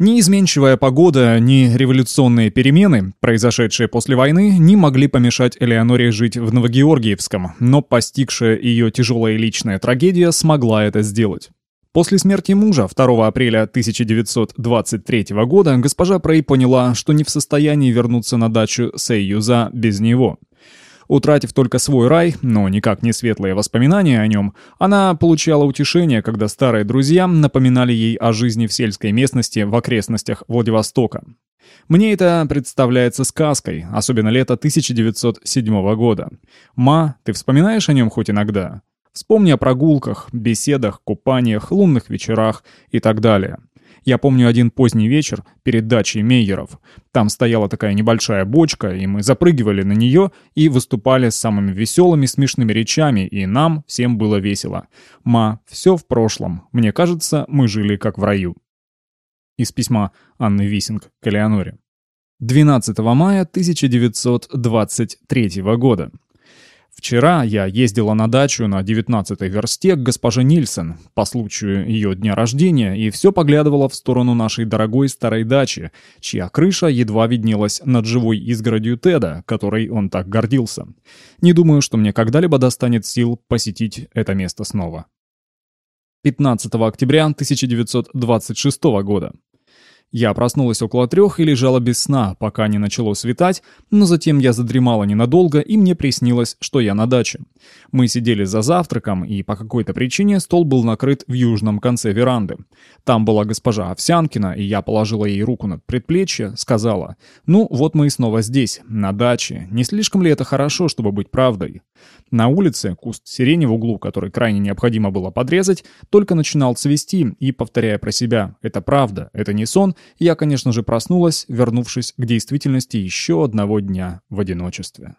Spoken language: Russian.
Ни изменчивая погода, ни революционные перемены, произошедшие после войны, не могли помешать Элеоноре жить в Новогеоргиевском, но постигшая ее тяжелая личная трагедия смогла это сделать. После смерти мужа 2 апреля 1923 года госпожа Прей поняла, что не в состоянии вернуться на дачу Сейюза без него. Утратив только свой рай, но никак не светлые воспоминания о нем, она получала утешение, когда старые друзья напоминали ей о жизни в сельской местности в окрестностях Владивостока. Мне это представляется сказкой, особенно лето 1907 года. «Ма, ты вспоминаешь о нем хоть иногда?» Вспомни о прогулках, беседах, купаниях, лунных вечерах и так далее. Я помню один поздний вечер перед дачей Мейеров. Там стояла такая небольшая бочка, и мы запрыгивали на нее и выступали с самыми веселыми смешными речами, и нам всем было весело. Ма, все в прошлом. Мне кажется, мы жили как в раю. Из письма Анны Висинг к Элеоноре. 12 мая 1923 года. Вчера я ездила на дачу на 19-й версте к госпоже Нильсон по случаю ее дня рождения и все поглядывала в сторону нашей дорогой старой дачи, чья крыша едва виднелась над живой изгородью Теда, которой он так гордился. Не думаю, что мне когда-либо достанет сил посетить это место снова. 15 октября 1926 года. Я проснулась около трех и лежала без сна, пока не начало светать, но затем я задремала ненадолго, и мне приснилось, что я на даче. Мы сидели за завтраком, и по какой-то причине стол был накрыт в южном конце веранды. Там была госпожа Овсянкина, и я положила ей руку над предплечье, сказала, «Ну, вот мы и снова здесь, на даче. Не слишком ли это хорошо, чтобы быть правдой?» На улице куст сирени в углу, который крайне необходимо было подрезать, только начинал цвести, и, повторяя про себя «это правда, это не сон», я, конечно же, проснулась, вернувшись к действительности еще одного дня в одиночестве.